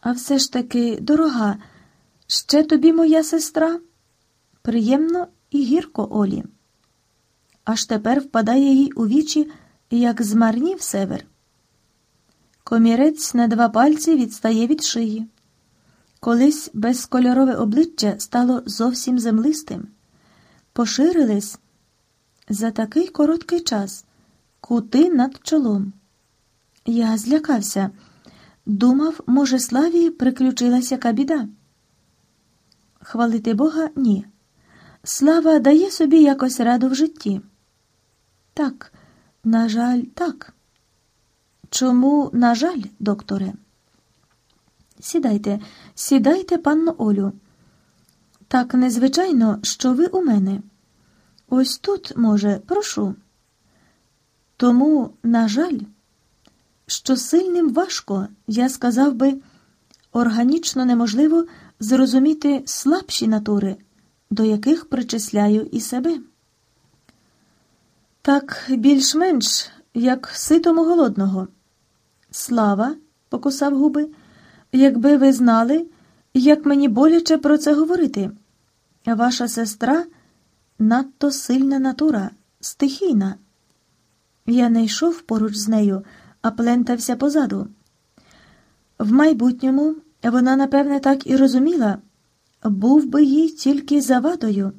А все ж таки, дорога, ще тобі моя сестра? Приємно і гірко Олі. Аж тепер впадає їй у вічі, як змарнів север. Комірець на два пальці відстає від шиї. Колись безкольорове обличчя стало зовсім землистим. Поширились за такий короткий час кути над чолом. Я злякався. Думав, може, славі приключилася яка біда. Хвалити Бога ні. Слава дає собі якось раду в житті. Так, на жаль, так. Чому, на жаль, докторе? Сідайте, сідайте, панно Олю. Так незвичайно, що ви у мене. Ось тут, може, прошу. Тому, на жаль, що сильним важко, я сказав би, органічно неможливо зрозуміти слабші натури, до яких причисляю і себе. Так більш-менш, як ситому голодного. Слава, покусав губи, якби ви знали, як мені боляче про це говорити. Ваша сестра надто сильна натура, стихійна. Я не йшов поруч з нею, а плентався позаду. В майбутньому вона, напевне, так і розуміла, був би їй тільки завадою.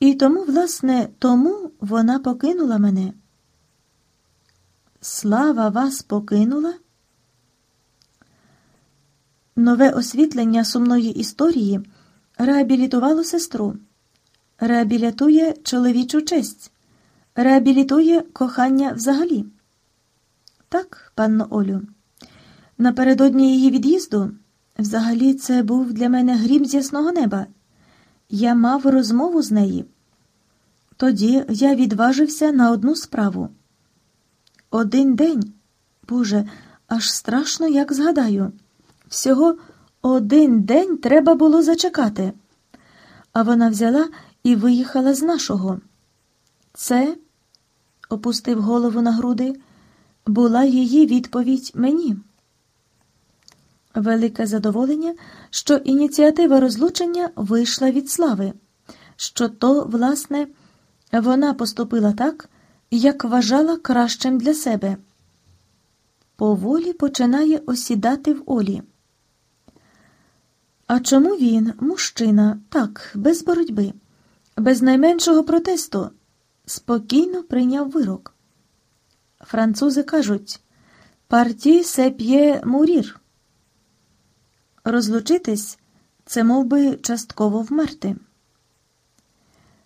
І тому, власне, тому вона покинула мене. Слава вас покинула? Нове освітлення сумної історії реабілітувало сестру, реабілітує чоловічу честь, реабілітує кохання взагалі. Так, панно Олю, напередодні її від'їзду, взагалі, це був для мене грім з ясного неба. Я мав розмову з нею. Тоді я відважився на одну справу. Один день, Боже, аж страшно, як згадаю. Всього один день треба було зачекати. А вона взяла і виїхала з нашого. Це, опустив голову на груди, була її відповідь мені. Велике задоволення, що ініціатива розлучення вийшла від слави, що то, власне, вона поступила так, як вважала кращим для себе. Поволі починає осідати в Олі. А чому він, мужчина, так, без боротьби, без найменшого протесту, спокійно прийняв вирок? Французи кажуть парті сеп'є мурір. Розлучитись це мов би, частково вмерти.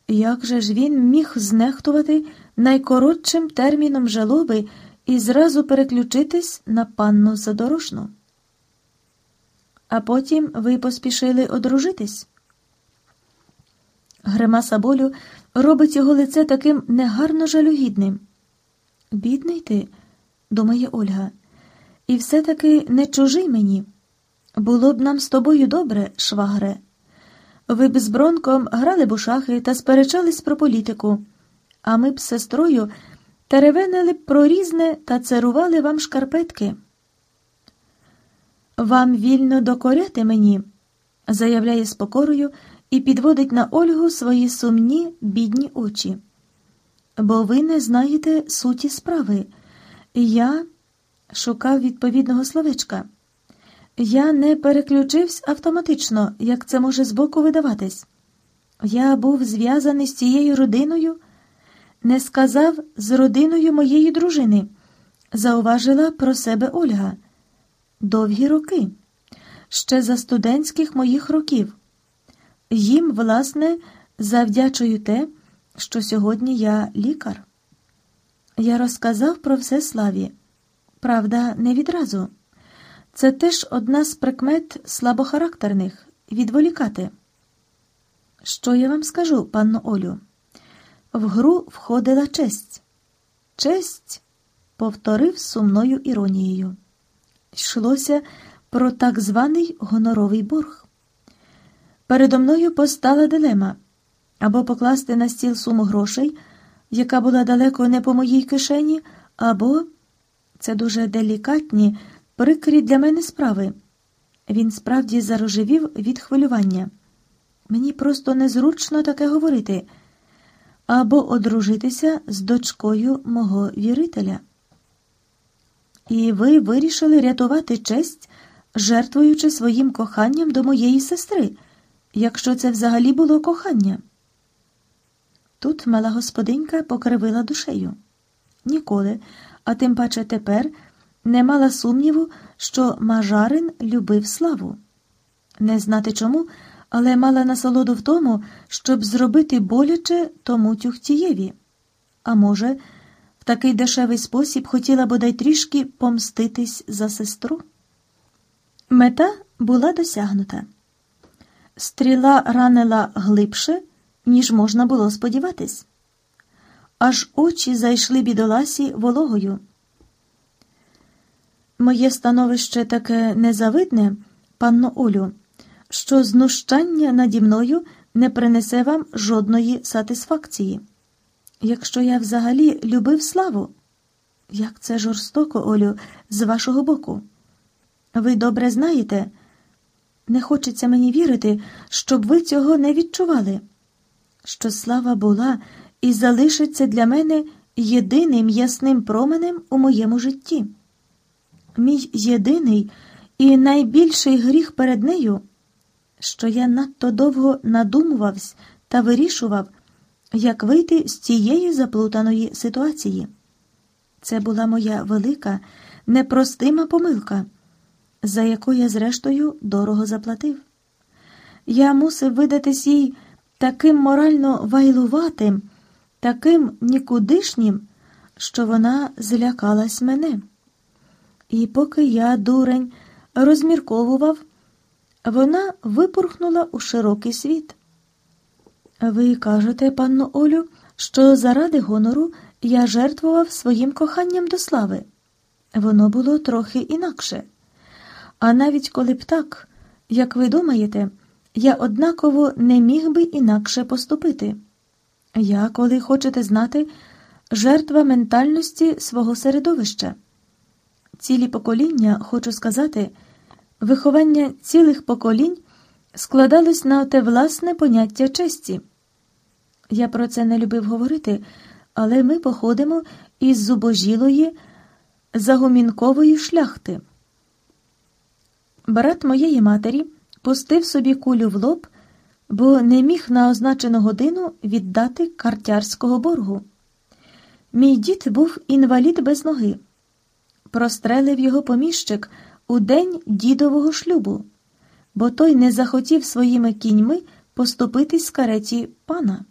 Як же ж він міг знехтувати найкоротшим терміном жалоби і зразу переключитись на панну задорожну? А потім ви поспішили одружитись? Гримаса болю робить його лице таким негарно жалюгідним. Бідний ти, думає Ольга, і все-таки не чужий мені. Було б нам з тобою добре, швагре. Ви б з Бронком грали б у шахи та сперечались про політику, а ми б з сестрою теревенили б про різне та царували вам шкарпетки. Вам вільно докоряти мені, заявляє з покорою і підводить на Ольгу свої сумні, бідні очі. Бо ви не знаєте суті справи. Я шукав відповідного словечка. Я не переключився автоматично, як це може збоку видаватись. Я був зв'язаний з цією родиною, не сказав з родиною моєї дружини, зауважила про себе Ольга. Довгі роки, ще за студентських моїх років. Їм, власне, завдячую те, що сьогодні я лікар. Я розказав про все славі. Правда, не відразу. Це теж одна з прикмет слабохарактерних відволікати. Що я вам скажу, панно Олю? В гру входила честь. Честь, повторив сумною іронією. Йшлося про так званий гоноровий борг. Передо мною постала дилема або покласти на стіл суму грошей, яка була далеко не по моїй кишені, або це дуже делікатні прикрі для мене справи Він справді зарожевів від хвилювання. Мені просто незручно таке говорити або одружитися з дочкою мого вірителя. І ви вирішили рятувати честь, жертвуючи своїм коханням до моєї сестри, якщо це взагалі було кохання. Тут мала господинька покривила душею. Ніколи, а тим паче тепер не мала сумніву, що Мажарин любив славу. Не знати чому, але мала насолоду в тому, щоб зробити боляче тому тюхтієві. А може, в такий дешевий спосіб хотіла бодай трішки помститись за сестру. Мета була досягнута. Стріла ранила глибше, ніж можна було сподіватись. Аж очі зайшли бідоласі вологою. Моє становище таке незавидне, панно Олю, що знущання наді мною не принесе вам жодної сатисфакції. Якщо я взагалі любив славу, як це жорстоко, Олю, з вашого боку. Ви добре знаєте, не хочеться мені вірити, щоб ви цього не відчували, що слава була і залишиться для мене єдиним ясним променем у моєму житті. Мій єдиний і найбільший гріх перед нею, що я надто довго надумувався та вирішував, як вийти з цієї заплутаної ситуації. Це була моя велика, непростима помилка, за яку я, зрештою, дорого заплатив. Я мусив видатись їй таким морально вайлуватим, таким нікудишнім, що вона злякалась мене. І поки я, дурень, розмірковував, вона випорхнула у широкий світ. Ви кажете, панно Олю, що заради гонору я жертвував своїм коханням до слави. Воно було трохи інакше. А навіть коли б так, як ви думаєте, я однаково не міг би інакше поступити. Я, коли хочете знати, жертва ментальності свого середовища. Цілі покоління, хочу сказати, виховання цілих поколінь складалось на те власне поняття честі. Я про це не любив говорити, але ми походимо із зубожілої, загумінкової шляхти. Брат моєї матері пустив собі кулю в лоб, бо не міг на означену годину віддати картярського боргу. Мій дід був інвалід без ноги. Прострелив його поміщик у день дідового шлюбу, бо той не захотів своїми кіньми поступитись кареті пана.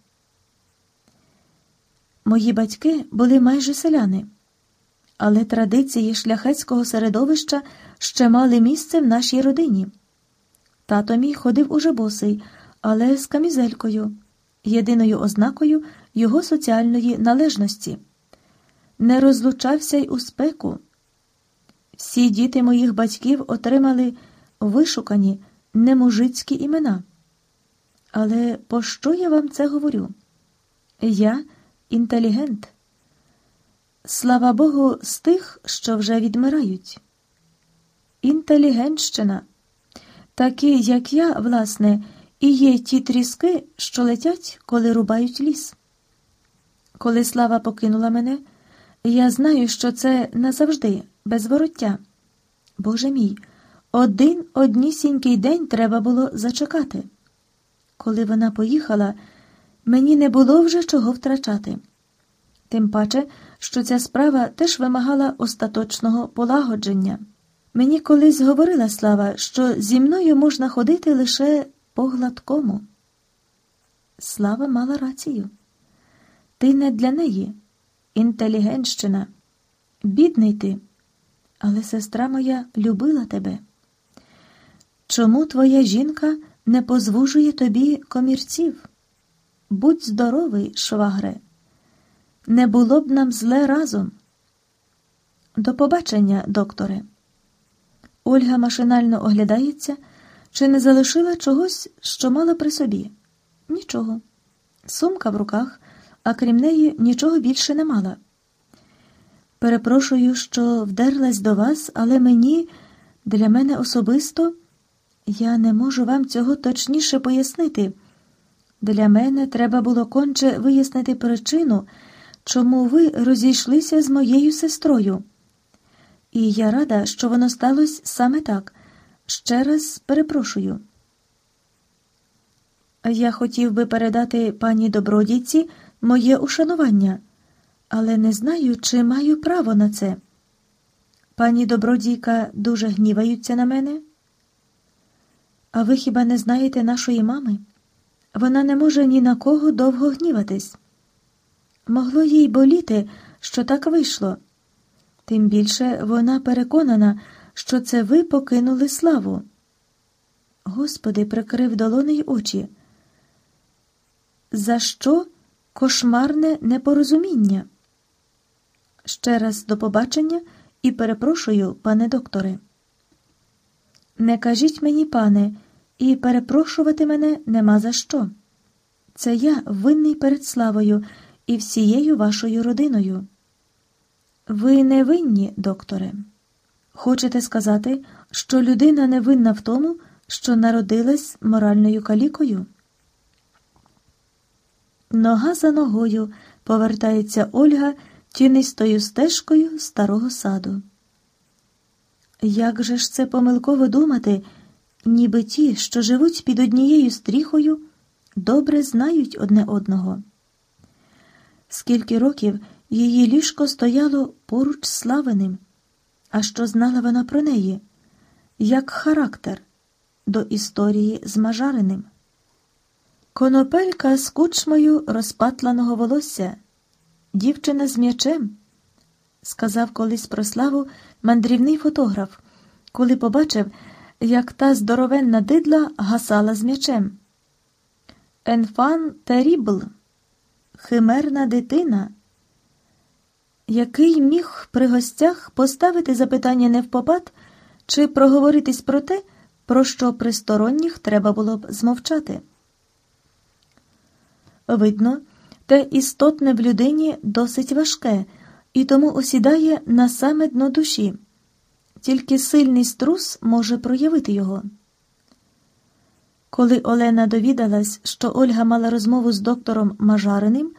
Мої батьки були майже селяни, але традиції шляхетського середовища ще мали місце в нашій родині. Тато мій ходив уже босий, але з камізелькою, єдиною ознакою його соціальної належності. Не розлучався й у спеку. Всі діти моїх батьків отримали вишукані немужицькі імена. Але пощо я вам це говорю? Я інтелігент. Слава Богу, з тих, що вже відмирають. Інтелігентщина. Такі, як я, власне, і є ті тріски, що летять, коли рубають ліс. Коли слава покинула мене, я знаю, що це назавжди, без вороття. Боже мій, один однісінький день треба було зачекати. Коли вона поїхала, мені не було вже чого втрачати. Тим паче, що ця справа теж вимагала остаточного полагодження. Мені колись говорила слава, що зі мною можна ходити лише по гладкому. Слава мала рацію. Ти не для неї, інтелігентщина, бідний ти, але сестра моя любила тебе. Чому твоя жінка не позвужує тобі комірців? Будь здоровий, швагре, не було б нам зле разом. До побачення, докторе. Ольга машинально оглядається, чи не залишила чогось, що мала при собі. Нічого. Сумка в руках, а крім неї нічого більше не мала. Перепрошую, що вдерлась до вас, але мені, для мене особисто, Я не можу вам цього точніше пояснити. Для мене треба було конче вияснити причину, чому ви розійшлися з моєю сестрою. І я рада, що воно сталося саме так. Ще раз перепрошую. Я хотів би передати пані добродійці моє ушанування, але не знаю, чи маю право на це. Пані добродійка дуже гніваються на мене. А ви хіба не знаєте нашої мами? Вона не може ні на кого довго гніватись. Могло їй боліти, що так вийшло. Тим більше вона переконана, що це ви покинули славу. Господи, прикрив долони й очі. За що кошмарне непорозуміння? Ще раз до побачення і перепрошую, пане докторе. Не кажіть мені, пане, і перепрошувати мене нема за що. Це я винний перед славою і всією вашою родиною. Ви не винні, докторе. Хочете сказати, що людина не винна в тому, що народилась моральною калікою? Нога за ногою повертається Ольга тінистою стежкою старого саду. Як же ж це помилково думати, ніби ті, що живуть під однією стріхою, добре знають одне одного? Скільки років її ліжко стояло поруч з славеним, а що знала вона про неї, як характер до історії з мажариним? Конопелька з кучмою розпатланого волосся, дівчина з м'ячем, сказав колись про славу мандрівний фотограф, коли побачив, як та здоровенна дидла гасала з м'ячем. Енфан терібл, химерна дитина, який міг при гостях поставити запитання не в попад чи проговоритись про те, про що при сторонніх треба було б змовчати. Видно, те істотне в людині досить важке і тому осідає на саме дно душі. Тільки сильний струс може проявити його. Коли Олена довідалась, що Ольга мала розмову з доктором Мажариним,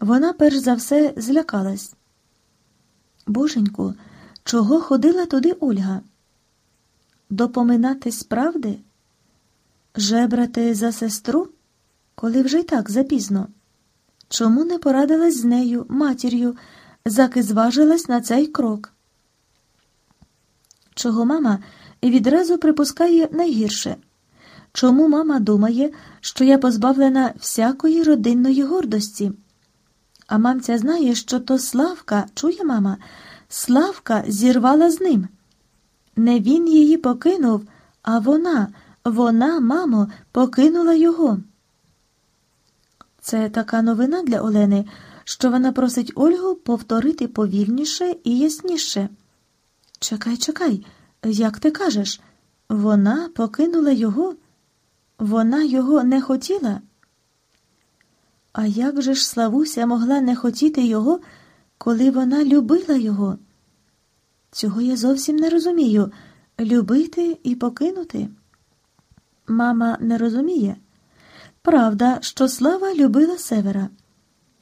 вона перш за все злякалась. Боженьку, чого ходила туди Ольга? Допоминати справди? Жебрати за сестру? коли вже й так запізно? Чому не порадилась з нею, матір'ю, заки зважилась на цей крок? Чого мама відразу припускає найгірше? Чому мама думає, що я позбавлена всякої родинної гордості? А мамця знає, що то Славка, чує мама, Славка зірвала з ним. Не він її покинув, а вона, вона, мамо, покинула його. Це така новина для Олени, що вона просить Ольгу повторити повільніше і ясніше. Чекай, чекай, як ти кажеш, вона покинула його, вона його не хотіла. А як же ж Славуся могла не хотіти його, коли вона любила його? Цього я зовсім не розумію любити і покинути. Мама не розуміє. Правда, що Слава любила севера,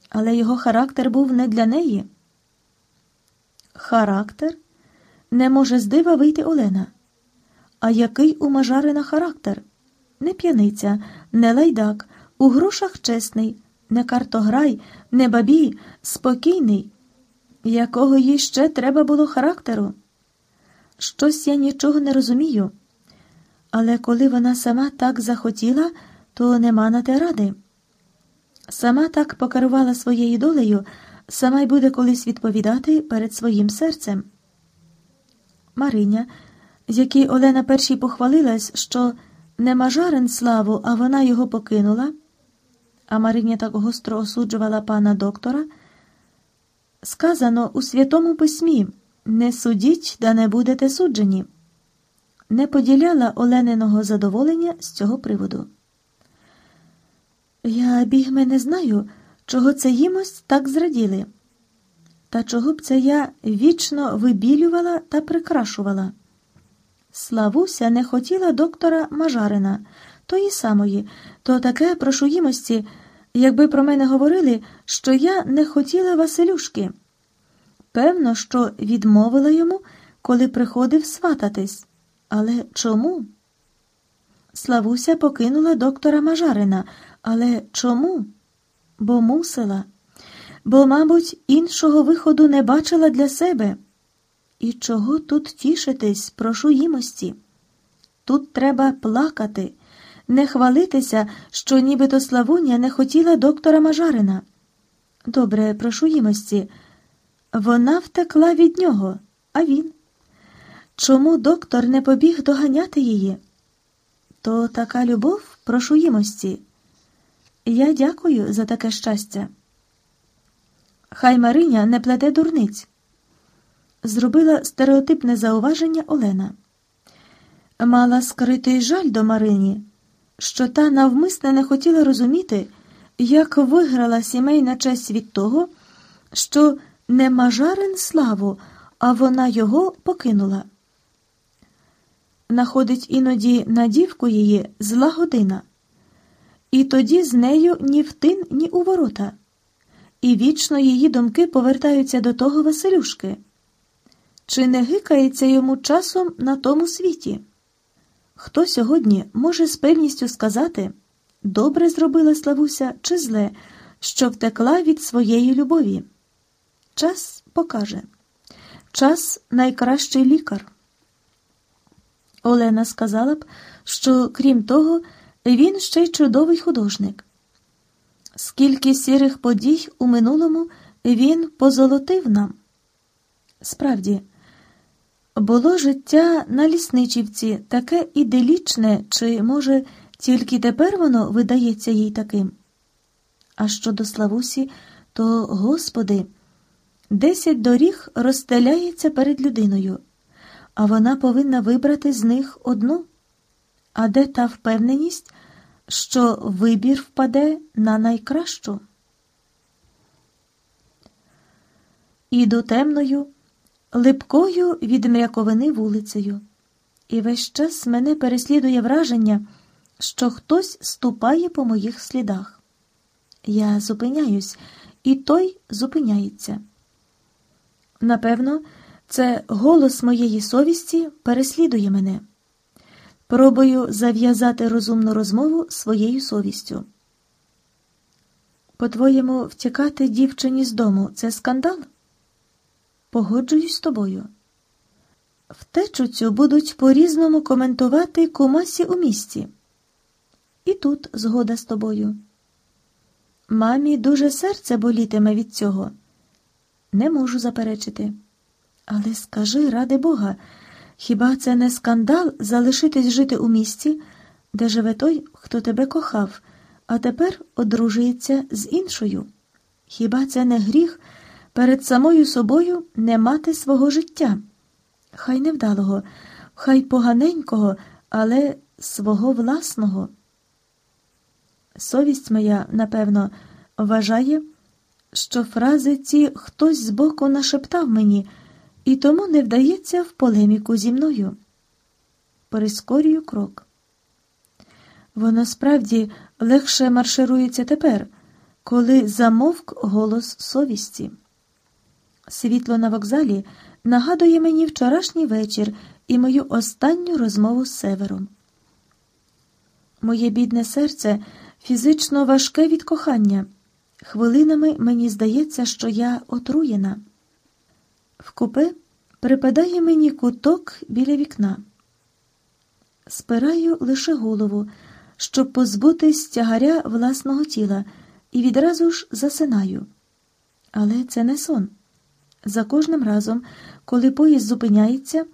але його характер був не для неї. Характер не може з дива вийти Олена. А який у Мажарина характер? Не п'яниця, не лайдак, у грошах чесний, не картограй, не бабій, спокійний. Якого їй ще треба було характеру? Щось я нічого не розумію. Але коли вона сама так захотіла, то нема на те ради. Сама так покерувала своєю долею, сама й буде колись відповідати перед своїм серцем. Мариня, з якій Олена першій похвалилась, що не мажарин славу, а вона його покинула, а Мариня так гостро осуджувала пана доктора, сказано у Святому Письмі не судіть, да не будете суджені, не поділяла Олениного задоволення з цього приводу. Я бігме не знаю, чого це їмось так зраділи. Та чого б це я вічно вибілювала та прикрашувала. Славуся не хотіла доктора Мажарина, тої самої, то таке прошуїмості, якби про мене говорили, що я не хотіла Василюшки. Певно, що відмовила йому, коли приходив свататись. Але чому? Славуся покинула доктора Мажарина. Але чому? Бо мусила, бо, мабуть, іншого виходу не бачила для себе. І чого тут тішитись, прошу їмості? Тут треба плакати, не хвалитися, що нібито Славуня не хотіла доктора Мажарина. Добре, прошу їмості. Вона втекла від нього, а він. Чому доктор не побіг доганяти її? То така любов, прошу їмості. Я дякую за таке щастя. Хай Мариня не плете дурниць зробила стереотипне зауваження Олена. Мала скритий жаль до Марині, що та навмисне не хотіла розуміти, як виграла сімейна честь від того, що не мажарин славу, а вона його покинула. Находить іноді на дівку її зла година, і тоді з нею ні в тин, ні у ворота, і вічно її думки повертаються до того Василюшки. Чи не гикається йому часом на тому світі? Хто сьогодні може з певністю сказати, добре зробила Славуся чи зле, що втекла від своєї любові? Час покаже. Час найкращий лікар. Олена сказала б, що крім того, він ще й чудовий художник. Скільки сірих подій у минулому він позолотив нам. Справді, було життя на лісничівці таке іделічне, чи, може, тільки тепер воно видається їй таким? А щодо Славусі, то, Господи, десять доріг розстеляється перед людиною, а вона повинна вибрати з них одну. А де та впевненість, що вибір впаде на найкращу? Іду темною липкою від м'яковини вулицею, і весь час мене переслідує враження, що хтось ступає по моїх слідах. Я зупиняюсь, і той зупиняється. Напевно, це голос моєї совісті переслідує мене. Пробую зав'язати розумну розмову своєю совістю. По-твоєму, втікати дівчині з дому це скандал? Погоджуюсь з тобою. Втечу цю будуть по-різному коментувати кумасі у місті. І тут згода з тобою. Мамі дуже серце болітиме від цього. Не можу заперечити. Але скажи, ради Бога, хіба це не скандал залишитись жити у місті, де живе той, хто тебе кохав, а тепер одружується з іншою? Хіба це не гріх? Перед самою собою не мати свого життя, хай невдалого, хай поганенького, але свого власного. Совість моя, напевно, вважає, що фрази ці хтось збоку нашептав мені, і тому не вдається в полеміку зі мною. Прискорюю крок. Воно справді легше марширується тепер, коли замовк голос совісті. Світло на вокзалі нагадує мені вчорашній вечір і мою останню розмову з севером. Моє бідне серце фізично важке від кохання. Хвилинами мені здається, що я отруєна. В купе припадає мені куток біля вікна. Спираю лише голову, щоб позбутись тягаря власного тіла, і відразу ж засинаю. Але це не сон. За кожним разом, коли поїзд зупиняється,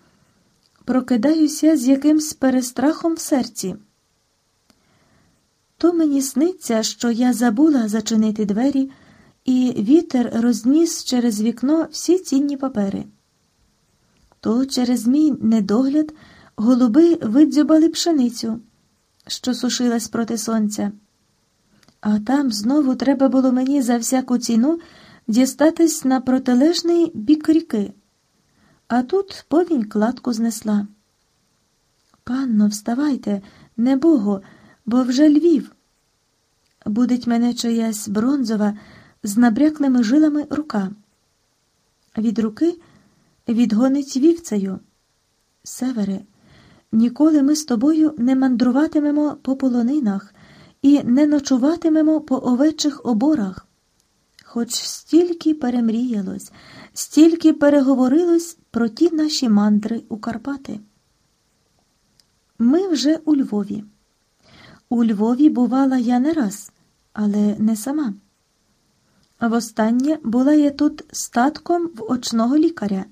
прокидаюся з якимсь перестрахом в серці. То мені сниться, що я забула зачинити двері, і вітер розніс через вікно всі цінні папери. То через мій недогляд голуби видзюбали пшеницю, що сушилась проти сонця. А там знову треба було мені за всяку ціну дістатись на протилежний бік ріки, а тут повінь кладку знесла. Панно, вставайте, не Богу, бо вже Львів. Будить мене чиясь бронзова з набряклими жилами рука. Від руки відгонить вівцею. Севере, ніколи ми з тобою не мандруватимемо по полонинах і не ночуватимемо по овечих оборах. Хоч стільки перемріялось, стільки переговорилось про ті наші мандри у Карпати. Ми вже у Львові. У Львові бувала я не раз, але не сама. Востаннє була я тут з татком в очного лікаря.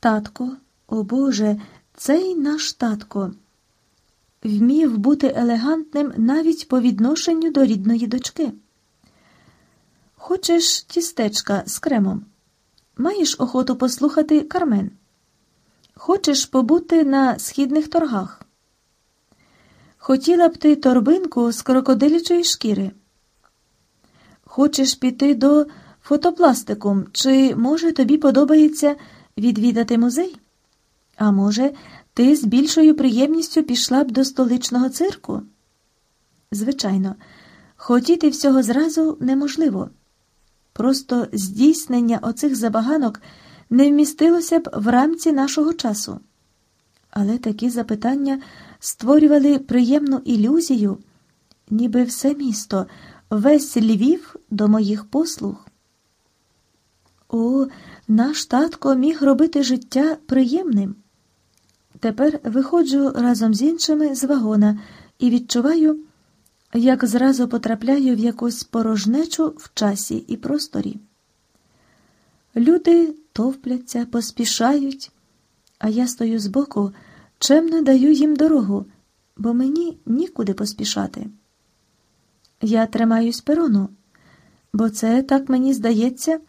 Татко, о Боже, цей наш татко. Вмів бути елегантним навіть по відношенню до рідної дочки. Хочеш тістечка з кремом? Маєш охоту послухати Кармен? Хочеш побути на східних торгах? Хотіла б ти торбинку з крокодилячої шкіри? Хочеш піти до фотопластикум, чи, може, тобі подобається відвідати музей? А може, ти з більшою приємністю пішла б до столичного цирку? Звичайно, хотіти всього зразу неможливо. Просто здійснення оцих забаганок не вмістилося б в рамці нашого часу. Але такі запитання створювали приємну ілюзію, ніби все місто, весь Львів до моїх послуг. О, наш татко міг робити життя приємним. Тепер виходжу разом з іншими з вагона і відчуваю, як зразу потрапляю в якусь порожнечу в часі і просторі. Люди товпляться, поспішають, а я стою збоку, чемно даю їм дорогу, бо мені нікуди поспішати. Я тримаюсь перону, бо це, так мені здається,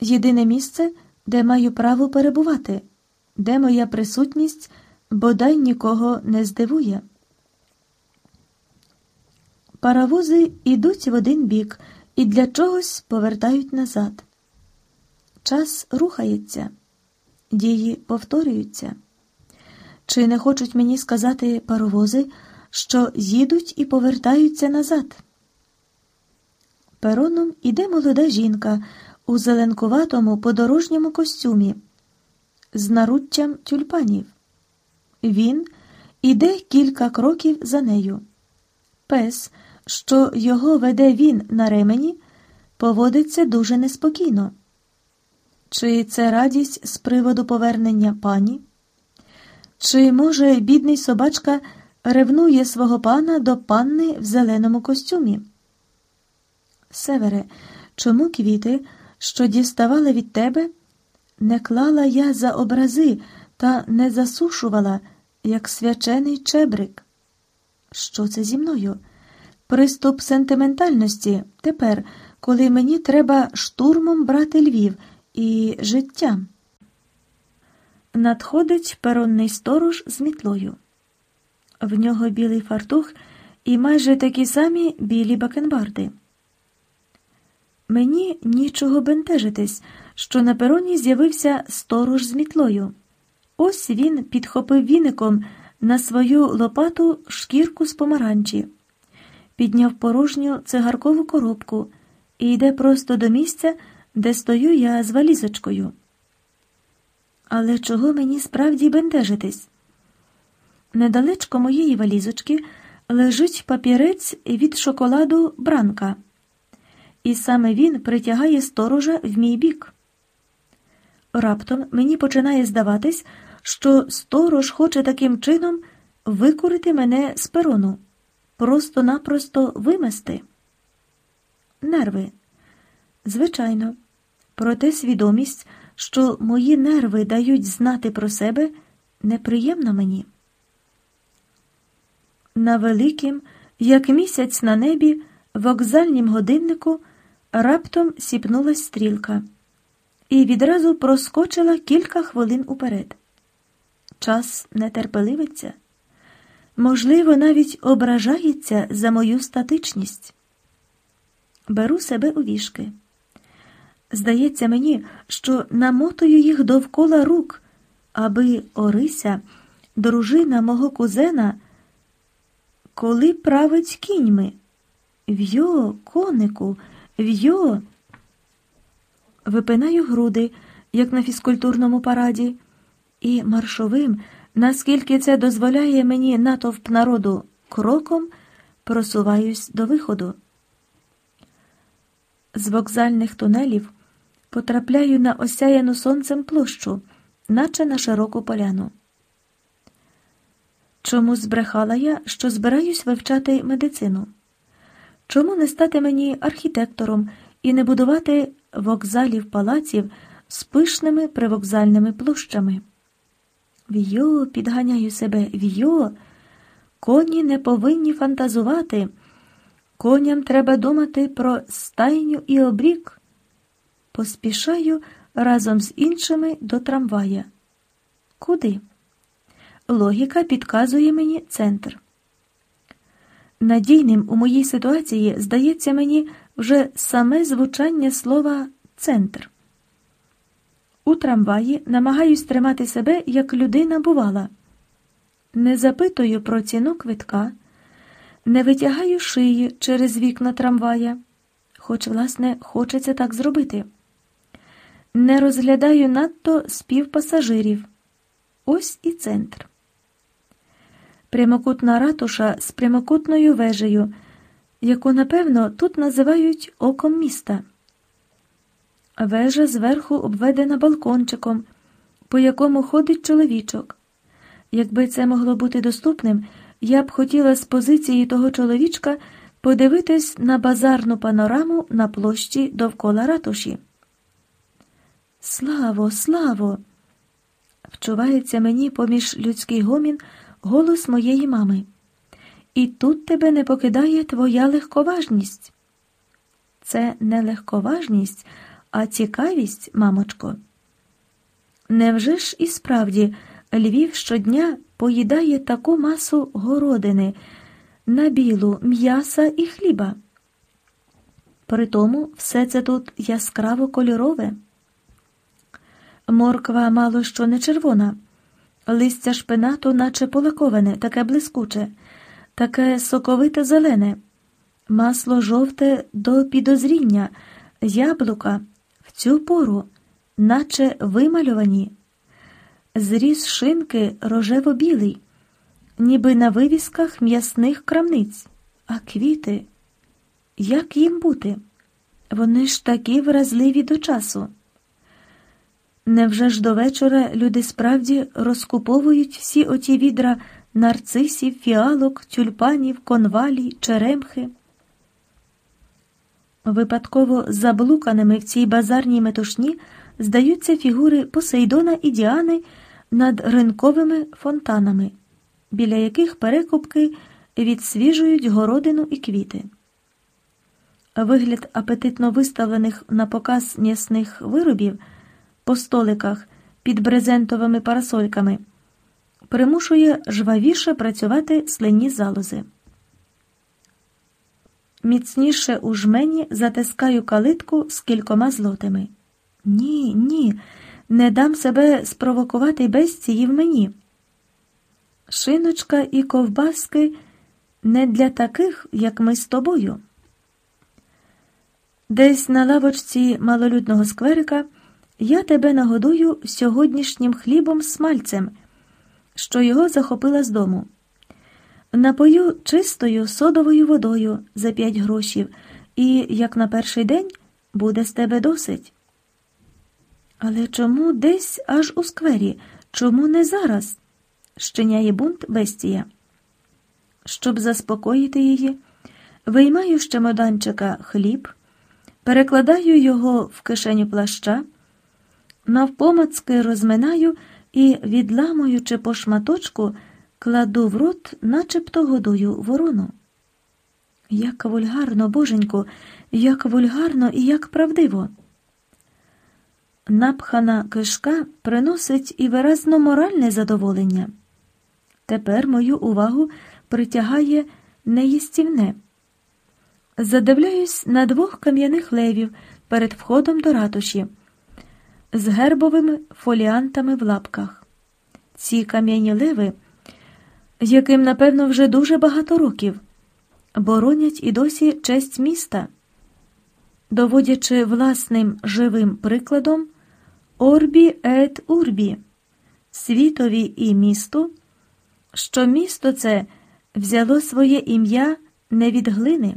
єдине місце, де маю право перебувати, де моя присутність бодай нікого не здивує. Паровози йдуть в один бік і для чогось повертають назад. Час рухається, дії повторюються. Чи не хочуть мені сказати паровози, що їдуть і повертаються назад? Пероном іде молода жінка у зеленкуватому подорожньому костюмі з наруччям тюльпанів. Він іде кілька кроків за нею. Пес, що його веде він на ремені, поводиться дуже неспокійно. Чи це радість з приводу повернення пані? Чи, може, бідний собачка ревнує свого пана до панни в зеленому костюмі? Севере, чому квіти, що діставали від тебе, не клала я за образи та не засушувала, як свячений чебрик? Що це зі мною? Приступ сентиментальності тепер, коли мені треба штурмом брати Львів і життя. Надходить перонний сторож з мітлою. В нього білий фартух і майже такі самі білі бакенбарди. Мені нічого бентежитись, що на пероні з'явився сторож з мітлою. Ось він підхопив віником на свою лопату шкірку з помаранчі, підняв порожню цигаркову коробку і йде просто до місця, де стою я з валізочкою. Але чого мені справді бентежитись? Недалечко моєї валізочки лежить папірець від шоколаду бранка і саме він притягає сторожа в мій бік. Раптом мені починає здаватись, що сторож хоче таким чином викурити мене з перону, просто-напросто вимести. Нерви. Звичайно, проте свідомість, що мої нерви дають знати про себе, неприємна мені. На великім, як місяць на небі, вокзальнім годиннику раптом сіпнулась стрілка і відразу проскочила кілька хвилин уперед. Час нетерпеливиться, можливо, навіть ображається за мою статичність. Беру себе у вішки. Здається мені, що намотую їх довкола рук, аби Орися дружина мого кузена, коли править кіньми. В'йо, конику, в'йо. Випинаю груди, як на фізкультурному параді, і маршовим, наскільки це дозволяє мені натовп народу кроком, просуваюсь до виходу. З вокзальних тунелів потрапляю на осяяну сонцем площу, наче на широку поляну. Чому збрехала я, що збираюсь вивчати медицину? Чому не стати мені архітектором і не будувати вокзалів палаців з пишними привокзальними площами? В'йо, підганяю себе, в'йо, коні не повинні фантазувати. Коням треба думати про стайню і обрік. Поспішаю разом з іншими до трамвая. Куди? Логіка підказує мені центр. Надійним у моїй ситуації здається мені вже саме звучання слова центр. У трамваї намагаюсь тримати себе, як людина бувала. Не запитую про ціну квитка, не витягаю шиї через вікна трамвая, хоч, власне, хочеться так зробити. Не розглядаю надто співпасажирів. Ось і центр прямокутна ратуша з прямокутною вежею, яку, напевно, тут називають оком міста. Вежа зверху обведена балкончиком, по якому ходить чоловічок. Якби це могло бути доступним, я б хотіла з позиції того чоловічка подивитись на базарну панораму на площі довкола ратуші. Славо, славо! Вчувається мені поміж людський гомін голос моєї мами. І тут тебе не покидає твоя легковажність. Це не легковажність, а цікавість, мамочко. Невже ж і справді Львів щодня поїдає таку масу городини, на білу, м'яса і хліба? Притому все це тут яскраво кольорове. Морква мало що не червона. Листя шпинату, наче полаковане, таке блискуче, таке соковите зелене, масло жовте до підозріння, яблука цю пору, наче вимальовані, зріз шинки рожево-білий, ніби на вивісках м'ясних крамниць, а квіти. Як їм бути? Вони ж такі вразливі до часу. Невже ж до вечора люди справді розкуповують всі оті відра нарцисів, фіалок, тюльпанів, конвалій, черемхи? Випадково заблуканими в цій базарній метушні здаються фігури Посейдона і Діани над ринковими фонтанами, біля яких перекупки відсвіжують городину і квіти. Вигляд апетитно виставлених на показ м'ясних виробів по столиках під брезентовими парасольками, примушує жвавіше працювати слинні залози. Міцніше у жмені затискаю калитку з кількома злотими. Ні, ні, не дам себе спровокувати безці в мені. Шиночка і ковбаски не для таких, як ми з тобою. Десь на лавочці малолюдного скверика. Я тебе нагодую сьогоднішнім хлібом смальцем, що його захопила з дому. Напою чистою содовою водою за п'ять грошів, і, як на перший день, буде з тебе досить. Але чому десь аж у сквері? Чому не зараз? щеняє бунт бестія. Щоб заспокоїти її, виймаю з чемоданчика хліб, перекладаю його в кишеню плаща навпомацки розминаю і, відламуючи по шматочку, кладу в рот, начебто годую ворону. Як вульгарно, боженько, як вульгарно і як правдиво. Напхана кишка приносить і виразно моральне задоволення. Тепер мою увагу притягає неїстівне. Задивляюсь на двох кам'яних левів перед входом до ратуші з гербовими фоліантами в лапках. Ці кам'яні леви яким, напевно, вже дуже багато років, боронять і досі честь міста, доводячи власним живим прикладом орбі ет урбі, світові і місту, що місто це взяло своє ім'я не від глини.